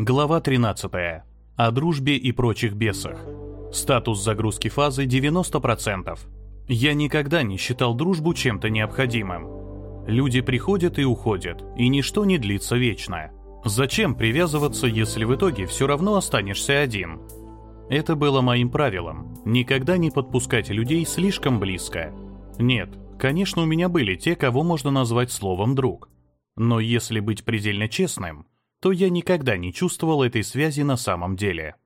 Глава 13. О дружбе и прочих бесах. Статус загрузки фазы 90%. Я никогда не считал дружбу чем-то необходимым. Люди приходят и уходят, и ничто не длится вечно. Зачем привязываться, если в итоге все равно останешься один? Это было моим правилом – никогда не подпускать людей слишком близко. Нет, конечно, у меня были те, кого можно назвать словом «друг». Но если быть предельно честным, то я никогда не чувствовал этой связи на самом деле.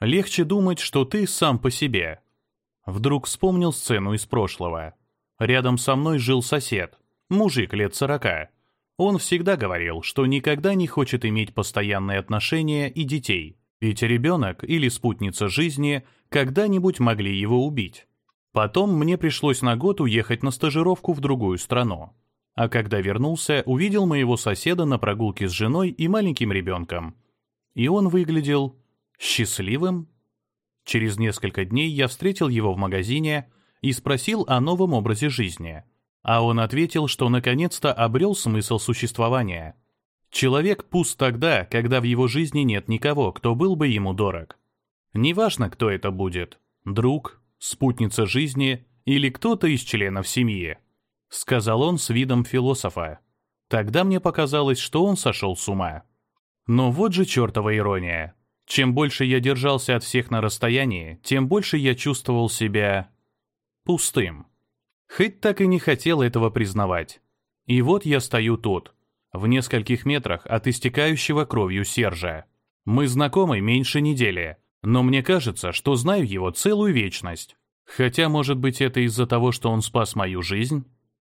Легче думать, что ты сам по себе. Вдруг вспомнил сцену из прошлого. Рядом со мной жил сосед, мужик лет сорока. Он всегда говорил, что никогда не хочет иметь постоянные отношения и детей, ведь ребенок или спутница жизни когда-нибудь могли его убить. Потом мне пришлось на год уехать на стажировку в другую страну. А когда вернулся, увидел моего соседа на прогулке с женой и маленьким ребенком. И он выглядел счастливым. Через несколько дней я встретил его в магазине и спросил о новом образе жизни. А он ответил, что наконец-то обрел смысл существования. Человек пуст тогда, когда в его жизни нет никого, кто был бы ему дорог. Неважно, кто это будет – друг, спутница жизни или кто-то из членов семьи сказал он с видом философа. Тогда мне показалось, что он сошел с ума. Но вот же чертова ирония. Чем больше я держался от всех на расстоянии, тем больше я чувствовал себя... пустым. Хоть так и не хотел этого признавать. И вот я стою тут, в нескольких метрах от истекающего кровью Сержа. Мы знакомы меньше недели, но мне кажется, что знаю его целую вечность. Хотя, может быть, это из-за того, что он спас мою жизнь?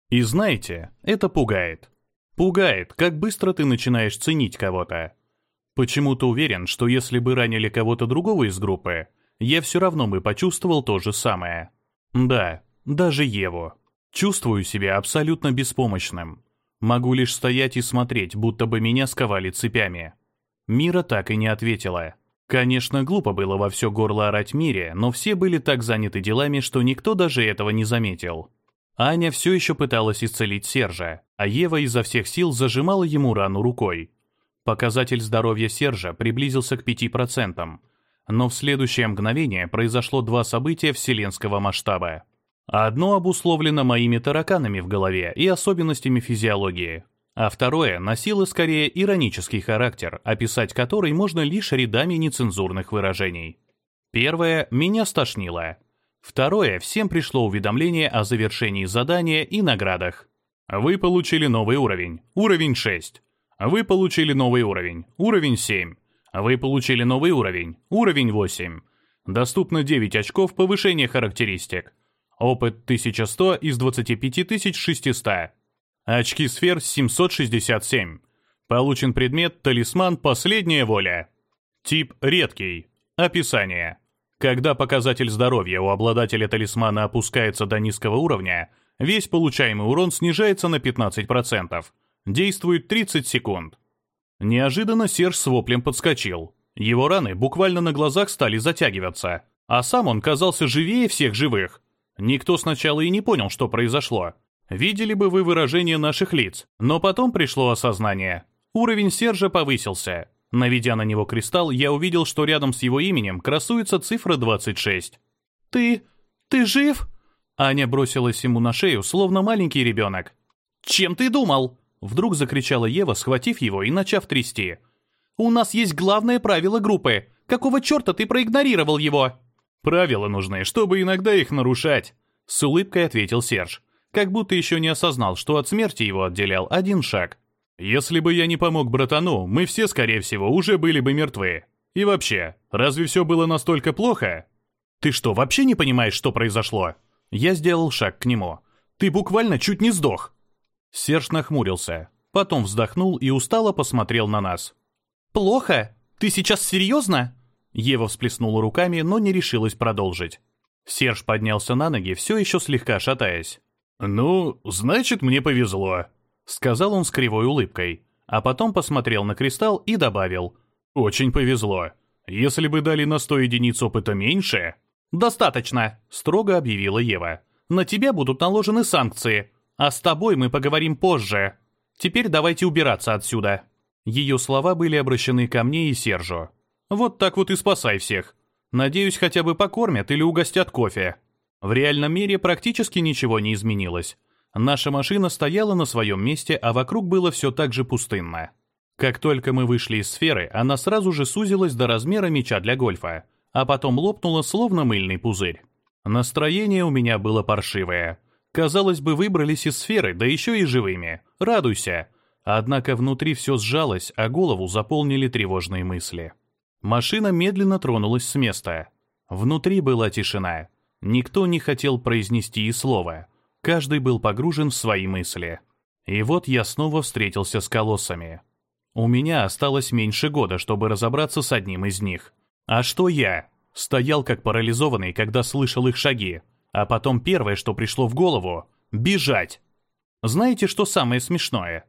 И знаете, это пугает. Пугает, как быстро ты начинаешь ценить кого-то. Почему-то уверен, что если бы ранили кого-то другого из группы, я все равно бы почувствовал то же самое. Да, даже Еву. Чувствую себя абсолютно беспомощным. Могу лишь стоять и смотреть, будто бы меня сковали цепями. Мира так и не ответила. Конечно, глупо было во все горло орать Мире, но все были так заняты делами, что никто даже этого не заметил. Аня все еще пыталась исцелить Сержа, а Ева изо всех сил зажимала ему рану рукой. Показатель здоровья Сержа приблизился к 5%, но в следующее мгновение произошло два события вселенского масштаба. Одно обусловлено моими тараканами в голове и особенностями физиологии, а второе носило скорее иронический характер, описать который можно лишь рядами нецензурных выражений. Первое меня стошнило – Второе, всем пришло уведомление о завершении задания и наградах. Вы получили новый уровень, уровень 6. Вы получили новый уровень, уровень 7. Вы получили новый уровень, уровень 8. Доступно 9 очков повышения характеристик. Опыт 1100 из 25600. Очки сфер 767. Получен предмет «Талисман. Последняя воля». Тип «Редкий». Описание. Когда показатель здоровья у обладателя талисмана опускается до низкого уровня, весь получаемый урон снижается на 15%. Действует 30 секунд. Неожиданно Серж с воплем подскочил. Его раны буквально на глазах стали затягиваться, а сам он казался живее всех живых. Никто сначала и не понял, что произошло. Видели бы вы выражение наших лиц, но потом пришло осознание. Уровень Сержа повысился. Наведя на него кристалл, я увидел, что рядом с его именем красуется цифра 26. «Ты... ты жив?» Аня бросилась ему на шею, словно маленький ребенок. «Чем ты думал?» Вдруг закричала Ева, схватив его и начав трясти. «У нас есть главное правило группы. Какого черта ты проигнорировал его?» «Правила нужны, чтобы иногда их нарушать», — с улыбкой ответил Серж, как будто еще не осознал, что от смерти его отделял один шаг. Если бы я не помог братану, мы все, скорее всего, уже были бы мертвы. И вообще, разве все было настолько плохо? Ты что, вообще не понимаешь, что произошло? Я сделал шаг к нему. Ты буквально чуть не сдох. Серж нахмурился, потом вздохнул и устало посмотрел на нас. «Плохо? Ты сейчас серьезно?» Ева всплеснула руками, но не решилась продолжить. Серж поднялся на ноги, все еще слегка шатаясь. «Ну, значит, мне повезло сказал он с кривой улыбкой, а потом посмотрел на кристалл и добавил. «Очень повезло. Если бы дали на сто единиц опыта меньше...» «Достаточно», — строго объявила Ева. «На тебя будут наложены санкции, а с тобой мы поговорим позже. Теперь давайте убираться отсюда». Ее слова были обращены ко мне и Сержу. «Вот так вот и спасай всех. Надеюсь, хотя бы покормят или угостят кофе». В реальном мире практически ничего не изменилось. Наша машина стояла на своем месте, а вокруг было все так же пустынно. Как только мы вышли из сферы, она сразу же сузилась до размера мяча для гольфа, а потом лопнула словно мыльный пузырь. Настроение у меня было паршивое. Казалось бы, выбрались из сферы, да еще и живыми. Радуйся. Однако внутри все сжалось, а голову заполнили тревожные мысли. Машина медленно тронулась с места. Внутри была тишина. Никто не хотел произнести и слова. Каждый был погружен в свои мысли. И вот я снова встретился с колоссами. У меня осталось меньше года, чтобы разобраться с одним из них. А что я? Стоял как парализованный, когда слышал их шаги. А потом первое, что пришло в голову — бежать. Знаете, что самое смешное?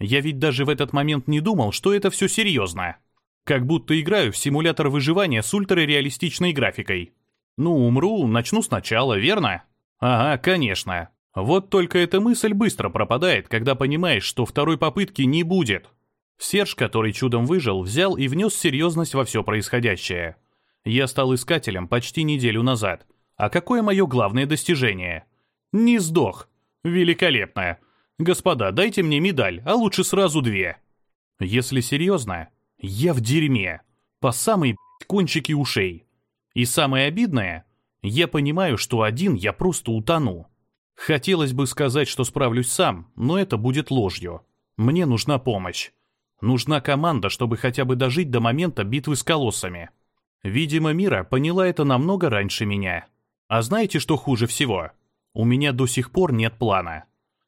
Я ведь даже в этот момент не думал, что это все серьезно. Как будто играю в симулятор выживания с ультрареалистичной графикой. Ну, умру, начну сначала, верно? Ага, конечно. Вот только эта мысль быстро пропадает, когда понимаешь, что второй попытки не будет. Серж, который чудом выжил, взял и внес серьезность во все происходящее. Я стал искателем почти неделю назад. А какое мое главное достижение? Не сдох. Великолепно. Господа, дайте мне медаль, а лучше сразу две. Если серьезно, я в дерьме. По самой кончики ушей. И самое обидное, я понимаю, что один я просто утону. Хотелось бы сказать, что справлюсь сам, но это будет ложью. Мне нужна помощь. Нужна команда, чтобы хотя бы дожить до момента битвы с колоссами. Видимо, Мира поняла это намного раньше меня. А знаете, что хуже всего? У меня до сих пор нет плана.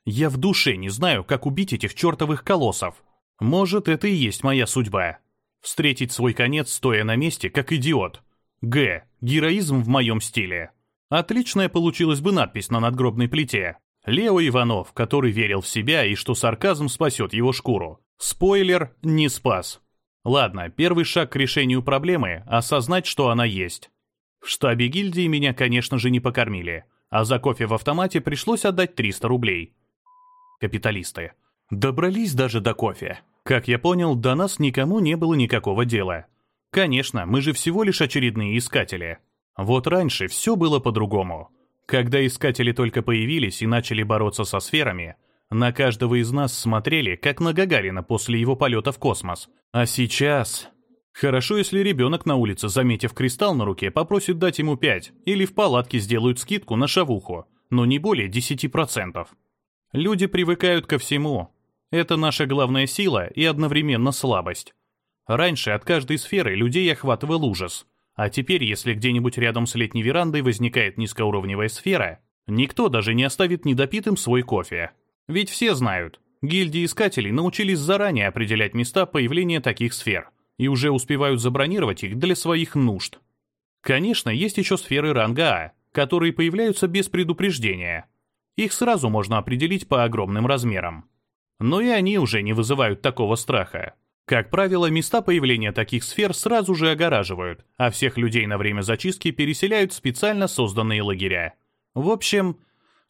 Я в душе не знаю, как убить этих чертовых колоссов. Может, это и есть моя судьба. Встретить свой конец, стоя на месте, как идиот. Г. Героизм в моем стиле. Отличная получилась бы надпись на надгробной плите. Лео Иванов, который верил в себя и что сарказм спасет его шкуру. Спойлер, не спас. Ладно, первый шаг к решению проблемы – осознать, что она есть. В штабе гильдии меня, конечно же, не покормили, а за кофе в автомате пришлось отдать 300 рублей. Капиталисты. Добрались даже до кофе. Как я понял, до нас никому не было никакого дела. Конечно, мы же всего лишь очередные искатели. Вот раньше все было по-другому. Когда искатели только появились и начали бороться со сферами – на каждого из нас смотрели, как на Гагарина после его полета в космос. А сейчас... Хорошо, если ребенок на улице, заметив кристалл на руке, попросит дать ему 5, или в палатке сделают скидку на шавуху, но не более 10%. Люди привыкают ко всему. Это наша главная сила и одновременно слабость. Раньше от каждой сферы людей охватывал ужас. А теперь, если где-нибудь рядом с летней верандой возникает низкоуровневая сфера, никто даже не оставит недопитым свой кофе. Ведь все знают, гильдии искателей научились заранее определять места появления таких сфер и уже успевают забронировать их для своих нужд. Конечно, есть еще сферы ранга А, которые появляются без предупреждения. Их сразу можно определить по огромным размерам. Но и они уже не вызывают такого страха. Как правило, места появления таких сфер сразу же огораживают, а всех людей на время зачистки переселяют в специально созданные лагеря. В общем,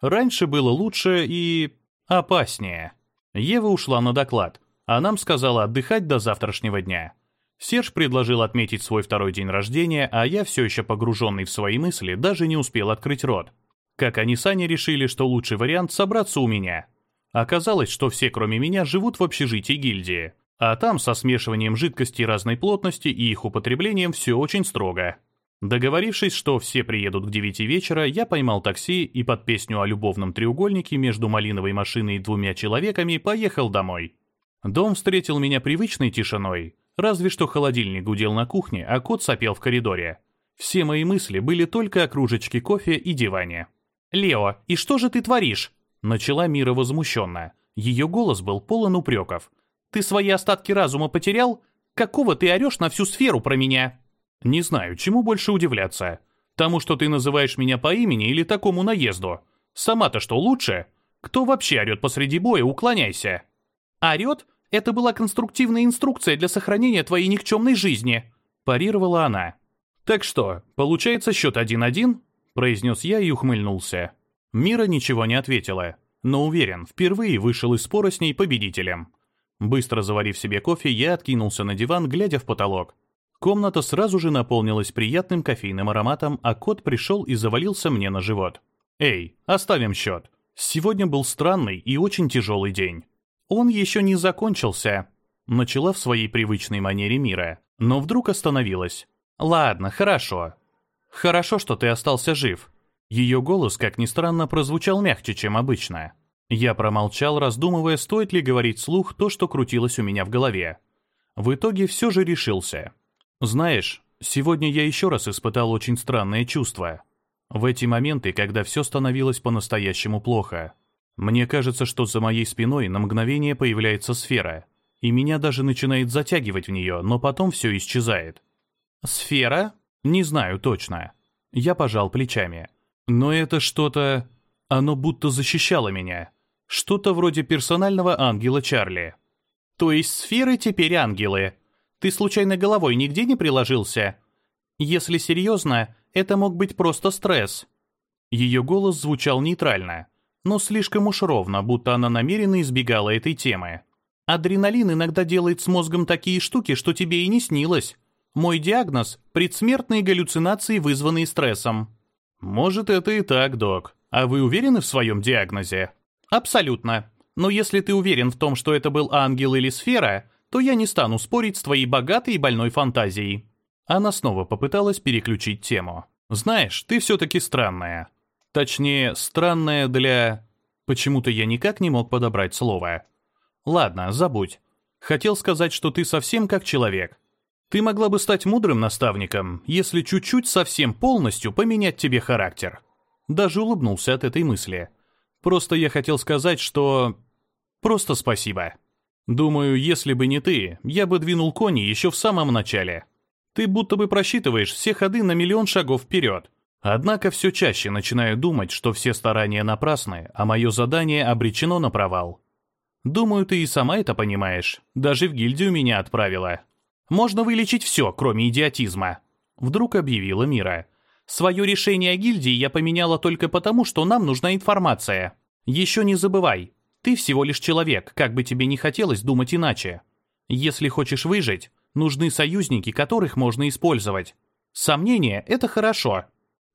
раньше было лучше и опаснее. Ева ушла на доклад, а нам сказала отдыхать до завтрашнего дня. Серж предложил отметить свой второй день рождения, а я, все еще погруженный в свои мысли, даже не успел открыть рот. Как они с решили, что лучший вариант собраться у меня. Оказалось, что все, кроме меня, живут в общежитии гильдии. А там со смешиванием жидкостей разной плотности и их употреблением все очень строго. Договорившись, что все приедут к девяти вечера, я поймал такси и под песню о любовном треугольнике между малиновой машиной и двумя человеками поехал домой. Дом встретил меня привычной тишиной, разве что холодильник гудел на кухне, а кот сопел в коридоре. Все мои мысли были только о кружечке кофе и диване. «Лео, и что же ты творишь?» Начала Мира возмущенно. Ее голос был полон упреков. «Ты свои остатки разума потерял? Какого ты орешь на всю сферу про меня?» Не знаю, чему больше удивляться. Тому, что ты называешь меня по имени или такому наезду. Сама-то что лучше? Кто вообще орет посреди боя, уклоняйся. Орет? Это была конструктивная инструкция для сохранения твоей никчемной жизни. Парировала она. Так что, получается счет 1-1? Произнес я и ухмыльнулся. Мира ничего не ответила, но уверен, впервые вышел из спора с ней победителем. Быстро заварив себе кофе, я откинулся на диван, глядя в потолок. Комната сразу же наполнилась приятным кофейным ароматом, а кот пришел и завалился мне на живот. «Эй, оставим счет. Сегодня был странный и очень тяжелый день. Он еще не закончился», — начала в своей привычной манере мира, но вдруг остановилась. «Ладно, хорошо. Хорошо, что ты остался жив». Ее голос, как ни странно, прозвучал мягче, чем обычно. Я промолчал, раздумывая, стоит ли говорить слух то, что крутилось у меня в голове. В итоге все же решился. Знаешь, сегодня я еще раз испытал очень странное чувство. В эти моменты, когда все становилось по-настоящему плохо. Мне кажется, что за моей спиной на мгновение появляется сфера, и меня даже начинает затягивать в нее, но потом все исчезает. Сфера? Не знаю точно. Я пожал плечами. Но это что-то... Оно будто защищало меня. Что-то вроде персонального ангела Чарли. То есть сферы теперь ангелы, ты случайно головой нигде не приложился? Если серьезно, это мог быть просто стресс. Ее голос звучал нейтрально, но слишком уж ровно, будто она намеренно избегала этой темы. Адреналин иногда делает с мозгом такие штуки, что тебе и не снилось. Мой диагноз – предсмертные галлюцинации, вызванные стрессом. Может, это и так, док. А вы уверены в своем диагнозе? Абсолютно. Но если ты уверен в том, что это был ангел или сфера, то я не стану спорить с твоей богатой и больной фантазией». Она снова попыталась переключить тему. «Знаешь, ты все-таки странная. Точнее, странная для...» Почему-то я никак не мог подобрать слово. «Ладно, забудь. Хотел сказать, что ты совсем как человек. Ты могла бы стать мудрым наставником, если чуть-чуть совсем полностью поменять тебе характер». Даже улыбнулся от этой мысли. «Просто я хотел сказать, что... Просто спасибо». Думаю, если бы не ты, я бы двинул кони еще в самом начале. Ты будто бы просчитываешь все ходы на миллион шагов вперед. Однако все чаще начинаю думать, что все старания напрасны, а мое задание обречено на провал. Думаю, ты и сама это понимаешь. Даже в гильдию меня отправила. Можно вылечить все, кроме идиотизма. Вдруг объявила Мира. Свое решение о гильдии я поменяла только потому, что нам нужна информация. Еще не забывай, ты всего лишь человек, как бы тебе не хотелось думать иначе. Если хочешь выжить, нужны союзники, которых можно использовать. Сомнения — это хорошо.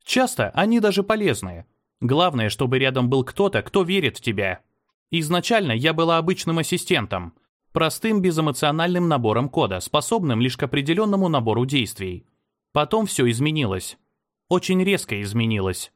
Часто они даже полезны. Главное, чтобы рядом был кто-то, кто верит в тебя. Изначально я была обычным ассистентом, простым безэмоциональным набором кода, способным лишь к определенному набору действий. Потом все изменилось. Очень резко изменилось.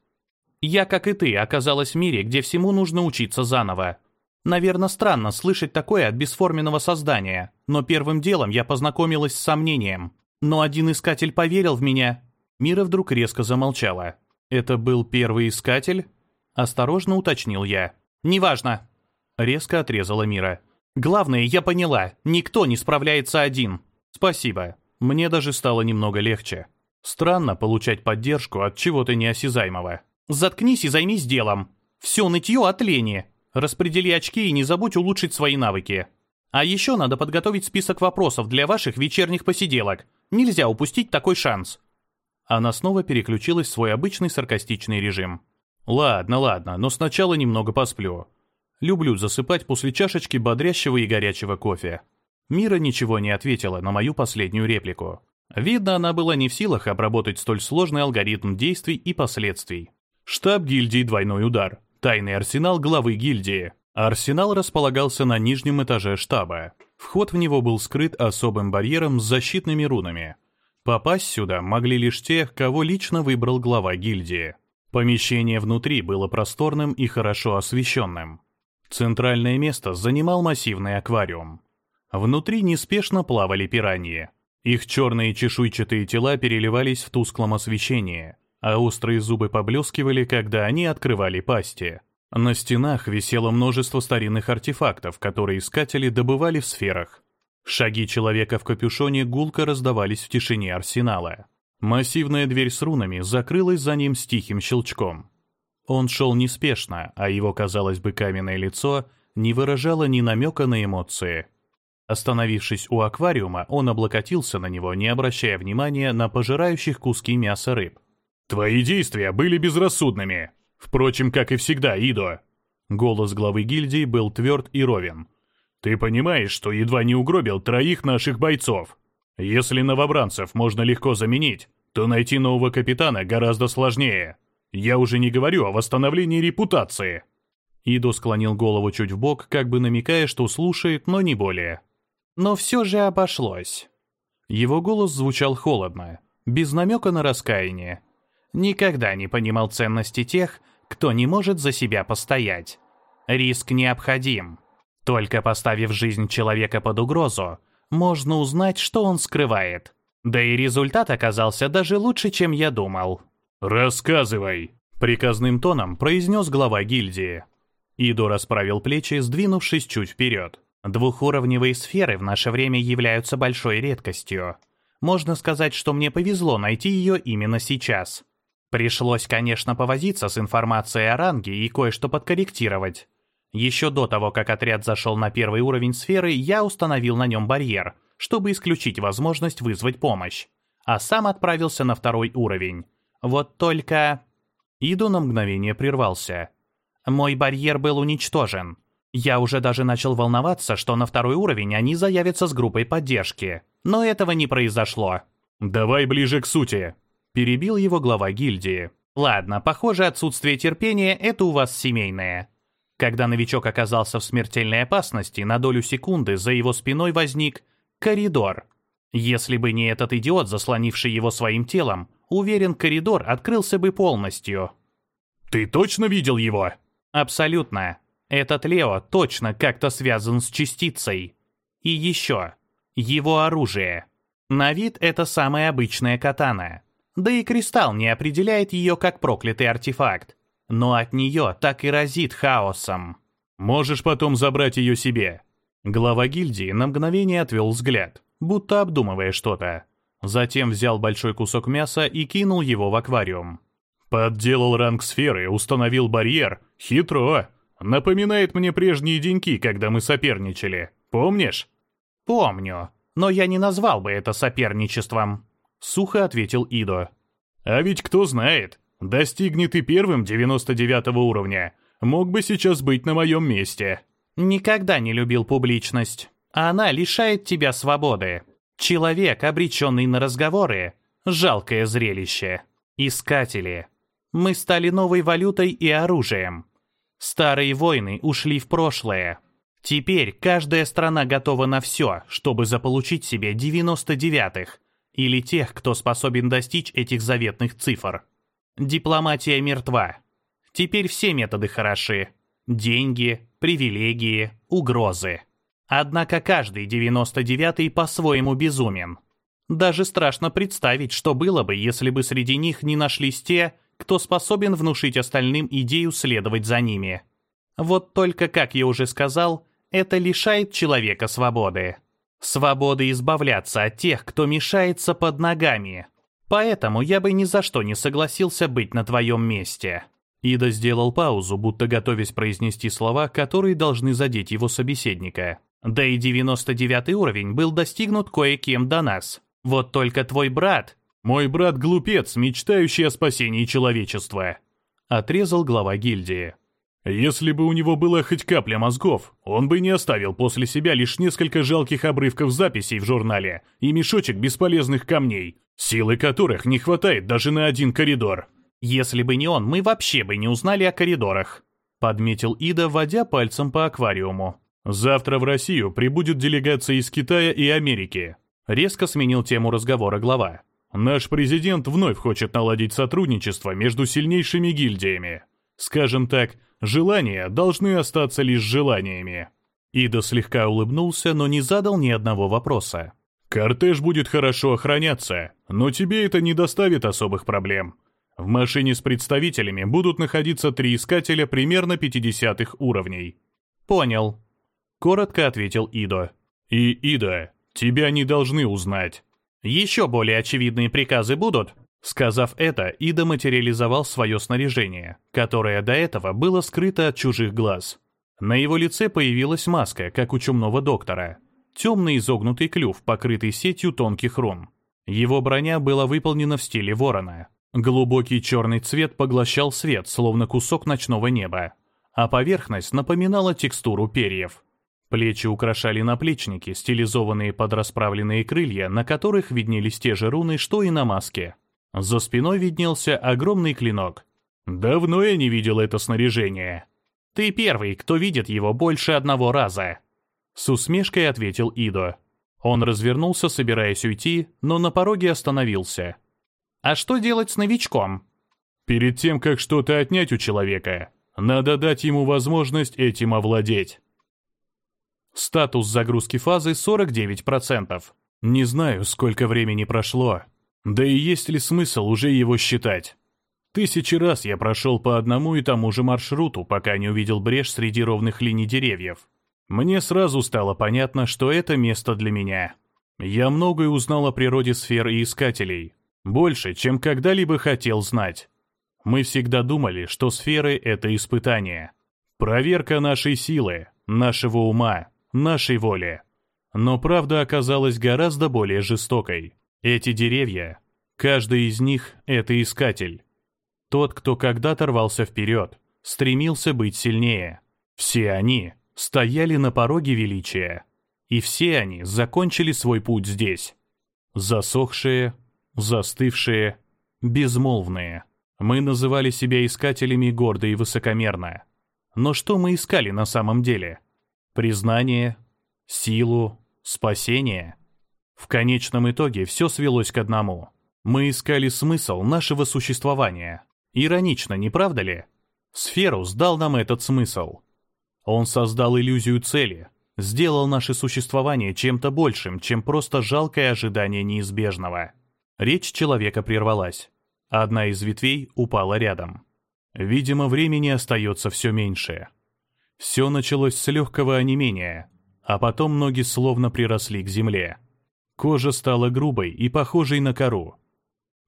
Я, как и ты, оказалась в мире, где всему нужно учиться заново. Наверное, странно слышать такое от бесформенного создания, но первым делом я познакомилась с сомнением. Но один искатель поверил в меня. Мира вдруг резко замолчала. «Это был первый искатель?» Осторожно уточнил я. «Неважно», — резко отрезала Мира. «Главное, я поняла, никто не справляется один». «Спасибо. Мне даже стало немного легче. Странно получать поддержку от чего-то неосязаемого». «Заткнись и займись делом. Все нытье от лени», Распредели очки и не забудь улучшить свои навыки. А еще надо подготовить список вопросов для ваших вечерних посиделок. Нельзя упустить такой шанс. Она снова переключилась в свой обычный саркастичный режим. Ладно, ладно, но сначала немного посплю. Люблю засыпать после чашечки бодрящего и горячего кофе. Мира ничего не ответила на мою последнюю реплику. Видно, она была не в силах обработать столь сложный алгоритм действий и последствий. Штаб гильдии «Двойной удар». Тайный арсенал главы гильдии. Арсенал располагался на нижнем этаже штаба. Вход в него был скрыт особым барьером с защитными рунами. Попасть сюда могли лишь те, кого лично выбрал глава гильдии. Помещение внутри было просторным и хорошо освещенным. Центральное место занимал массивный аквариум. Внутри неспешно плавали пираньи. Их черные чешуйчатые тела переливались в тусклом освещении а острые зубы поблескивали, когда они открывали пасти. На стенах висело множество старинных артефактов, которые искатели добывали в сферах. Шаги человека в капюшоне гулко раздавались в тишине арсенала. Массивная дверь с рунами закрылась за ним с тихим щелчком. Он шел неспешно, а его, казалось бы, каменное лицо не выражало ни намека на эмоции. Остановившись у аквариума, он облокотился на него, не обращая внимания на пожирающих куски мяса рыб. «Твои действия были безрассудными. Впрочем, как и всегда, Идо». Голос главы гильдии был тверд и ровен. Ты понимаешь, что едва не угробил троих наших бойцов? Если новобранцев можно легко заменить, то найти нового капитана гораздо сложнее. Я уже не говорю о восстановлении репутации». Идо склонил голову чуть в бок, как бы намекая, что слушает, но не более. Но все же обошлось. Его голос звучал холодно, без намека на раскаяние. Никогда не понимал ценности тех, кто не может за себя постоять. Риск необходим. Только поставив жизнь человека под угрозу, можно узнать, что он скрывает. Да и результат оказался даже лучше, чем я думал. «Рассказывай!» — приказным тоном произнес глава гильдии. Идо расправил плечи, сдвинувшись чуть вперед. Двухуровневые сферы в наше время являются большой редкостью. Можно сказать, что мне повезло найти ее именно сейчас. Пришлось, конечно, повозиться с информацией о ранге и кое-что подкорректировать. Еще до того, как отряд зашел на первый уровень сферы, я установил на нем барьер, чтобы исключить возможность вызвать помощь. А сам отправился на второй уровень. Вот только... Иду на мгновение прервался. Мой барьер был уничтожен. Я уже даже начал волноваться, что на второй уровень они заявятся с группой поддержки. Но этого не произошло. «Давай ближе к сути», — перебил его глава гильдии. «Ладно, похоже, отсутствие терпения — это у вас семейное. Когда новичок оказался в смертельной опасности, на долю секунды за его спиной возник коридор. Если бы не этот идиот, заслонивший его своим телом, уверен, коридор открылся бы полностью. «Ты точно видел его?» «Абсолютно. Этот Лео точно как-то связан с частицей. И еще. Его оружие. На вид это самая обычная катана. Да и кристалл не определяет ее как проклятый артефакт но от нее так и разит хаосом. Можешь потом забрать ее себе. Глава гильдии на мгновение отвел взгляд, будто обдумывая что-то. Затем взял большой кусок мяса и кинул его в аквариум. Подделал ранг сферы, установил барьер. Хитро. Напоминает мне прежние деньки, когда мы соперничали. Помнишь? Помню, но я не назвал бы это соперничеством. Сухо ответил Идо. А ведь кто знает, Достигни ты первым 99 уровня, мог бы сейчас быть на моем месте. Никогда не любил публичность. Она лишает тебя свободы. Человек, обреченный на разговоры, жалкое зрелище. Искатели. Мы стали новой валютой и оружием. Старые войны ушли в прошлое. Теперь каждая страна готова на все, чтобы заполучить себе 99-х, или тех, кто способен достичь этих заветных цифр. Дипломатия мертва. Теперь все методы хороши. Деньги, привилегии, угрозы. Однако каждый 99-й по-своему безумен. Даже страшно представить, что было бы, если бы среди них не нашлись те, кто способен внушить остальным идею следовать за ними. Вот только, как я уже сказал, это лишает человека свободы. Свободы избавляться от тех, кто мешается под ногами, Поэтому я бы ни за что не согласился быть на твоем месте». Ида сделал паузу, будто готовясь произнести слова, которые должны задеть его собеседника. «Да и 99 уровень был достигнут кое-кем до нас. Вот только твой брат...» «Мой брат глупец, мечтающий о спасении человечества», — отрезал глава гильдии. «Если бы у него была хоть капля мозгов, он бы не оставил после себя лишь несколько жалких обрывков записей в журнале и мешочек бесполезных камней, силы которых не хватает даже на один коридор. Если бы не он, мы вообще бы не узнали о коридорах», — подметил Ида, водя пальцем по аквариуму. «Завтра в Россию прибудет делегация из Китая и Америки», — резко сменил тему разговора глава. «Наш президент вновь хочет наладить сотрудничество между сильнейшими гильдиями. Скажем так, желания должны остаться лишь желаниями». Ида слегка улыбнулся, но не задал ни одного вопроса. Кортеж будет хорошо охраняться, но тебе это не доставит особых проблем. В машине с представителями будут находиться три искателя примерно 50-х уровней. Понял. Коротко ответил Идо. И, Ида, тебя не должны узнать. Еще более очевидные приказы будут? Сказав это, Ида материализовал свое снаряжение, которое до этого было скрыто от чужих глаз. На его лице появилась маска, как у чумного доктора, темный изогнутый клюв, покрытый сетью тонких рун. Его броня была выполнена в стиле ворона. Глубокий черный цвет поглощал свет, словно кусок ночного неба, а поверхность напоминала текстуру перьев. Плечи украшали наплечники, стилизованные под расправленные крылья, на которых виднелись те же руны, что и на маске. За спиной виднелся огромный клинок. «Давно я не видел это снаряжение». «Ты первый, кто видит его больше одного раза», — с усмешкой ответил Идо. Он развернулся, собираясь уйти, но на пороге остановился. «А что делать с новичком?» «Перед тем, как что-то отнять у человека, надо дать ему возможность этим овладеть». Статус загрузки фазы 49%. Не знаю, сколько времени прошло. Да и есть ли смысл уже его считать? Тысячи раз я прошел по одному и тому же маршруту, пока не увидел брешь среди ровных линий деревьев. Мне сразу стало понятно, что это место для меня. Я многое узнал о природе сфер и искателей. Больше, чем когда-либо хотел знать. Мы всегда думали, что сферы — это испытание. Проверка нашей силы, нашего ума, нашей воли. Но правда оказалась гораздо более жестокой. Эти деревья, каждый из них — это искатель. Тот, кто когда-то рвался вперед, стремился быть сильнее. Все они стояли на пороге величия. И все они закончили свой путь здесь. Засохшие, застывшие, безмолвные. Мы называли себя искателями гордо и высокомерно. Но что мы искали на самом деле? Признание, силу, спасение. В конечном итоге все свелось к одному. Мы искали смысл нашего существования. Иронично, не правда ли? Сферус дал нам этот смысл. Он создал иллюзию цели, сделал наше существование чем-то большим, чем просто жалкое ожидание неизбежного. Речь человека прервалась. Одна из ветвей упала рядом. Видимо, времени остается все меньше. Все началось с легкого онемения, а потом ноги словно приросли к земле. Кожа стала грубой и похожей на кору.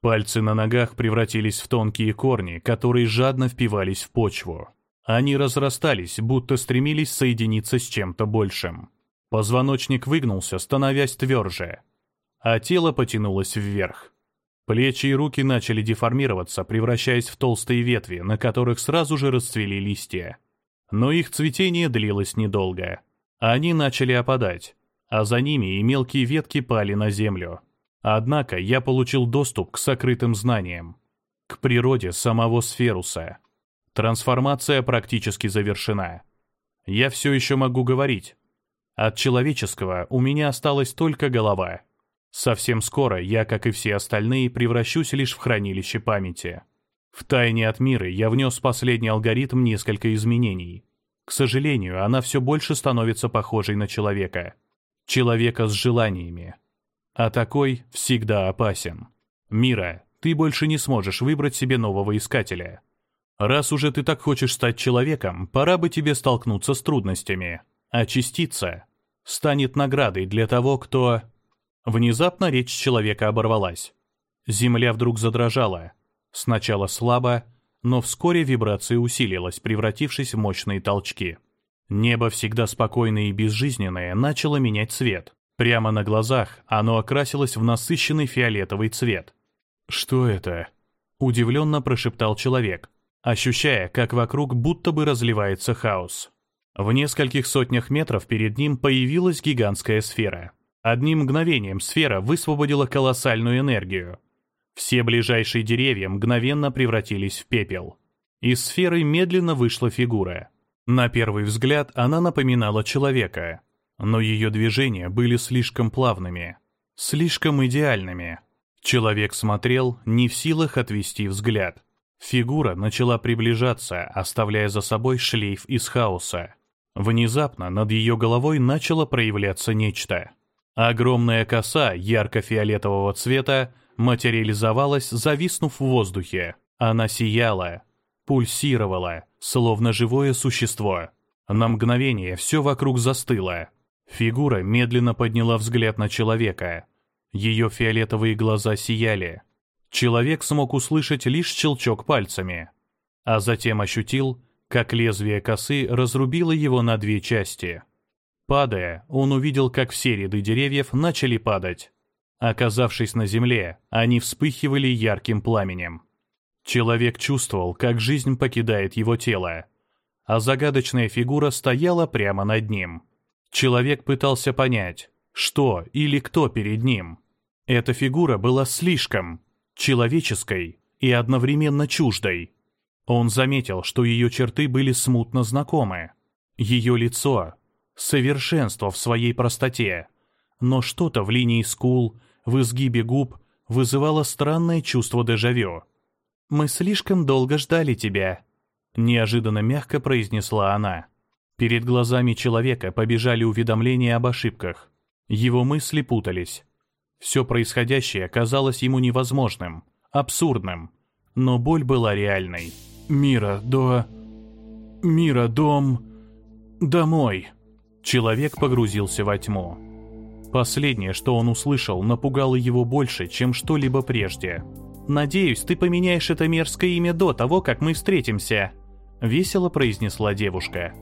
Пальцы на ногах превратились в тонкие корни, которые жадно впивались в почву. Они разрастались, будто стремились соединиться с чем-то большим. Позвоночник выгнулся, становясь тверже, а тело потянулось вверх. Плечи и руки начали деформироваться, превращаясь в толстые ветви, на которых сразу же расцвели листья. Но их цветение длилось недолго. Они начали опадать, а за ними и мелкие ветки пали на землю. Однако я получил доступ к сокрытым знаниям, к природе самого Сферуса. Трансформация практически завершена. Я все еще могу говорить. От человеческого у меня осталась только голова. Совсем скоро я, как и все остальные, превращусь лишь в хранилище памяти. В тайне от мира я внес последний алгоритм несколько изменений. К сожалению, она все больше становится похожей на человека. Человека с желаниями. А такой всегда опасен. Мира, ты больше не сможешь выбрать себе нового искателя. Раз уже ты так хочешь стать человеком, пора бы тебе столкнуться с трудностями. А частица станет наградой для того, кто... Внезапно речь человека оборвалась. Земля вдруг задрожала, Сначала слабо, но вскоре вибрация усилилась, превратившись в мощные толчки. Небо, всегда спокойное и безжизненное, начало менять цвет. Прямо на глазах оно окрасилось в насыщенный фиолетовый цвет. «Что это?» — удивленно прошептал человек, ощущая, как вокруг будто бы разливается хаос. В нескольких сотнях метров перед ним появилась гигантская сфера. Одним мгновением сфера высвободила колоссальную энергию, все ближайшие деревья мгновенно превратились в пепел. Из сферы медленно вышла фигура. На первый взгляд она напоминала человека, но ее движения были слишком плавными, слишком идеальными. Человек смотрел, не в силах отвести взгляд. Фигура начала приближаться, оставляя за собой шлейф из хаоса. Внезапно над ее головой начало проявляться нечто. Огромная коса ярко-фиолетового цвета материализовалась, зависнув в воздухе. Она сияла, пульсировала, словно живое существо. На мгновение все вокруг застыло. Фигура медленно подняла взгляд на человека. Ее фиолетовые глаза сияли. Человек смог услышать лишь щелчок пальцами, а затем ощутил, как лезвие косы разрубило его на две части. Падая, он увидел, как все ряды деревьев начали падать. Оказавшись на земле, они вспыхивали ярким пламенем. Человек чувствовал, как жизнь покидает его тело, а загадочная фигура стояла прямо над ним. Человек пытался понять, что или кто перед ним. Эта фигура была слишком человеческой и одновременно чуждой. Он заметил, что ее черты были смутно знакомы. Ее лицо — совершенство в своей простоте, но что-то в линии скул, в изгибе губ вызывало странное чувство дежавю. «Мы слишком долго ждали тебя», — неожиданно мягко произнесла она. Перед глазами человека побежали уведомления об ошибках. Его мысли путались. Все происходящее казалось ему невозможным, абсурдным, но боль была реальной. «Мира, до... Мира, дом... домой...» Человек погрузился во тьму. Последнее, что он услышал, напугало его больше, чем что-либо прежде. «Надеюсь, ты поменяешь это мерзкое имя до того, как мы встретимся», — весело произнесла девушка.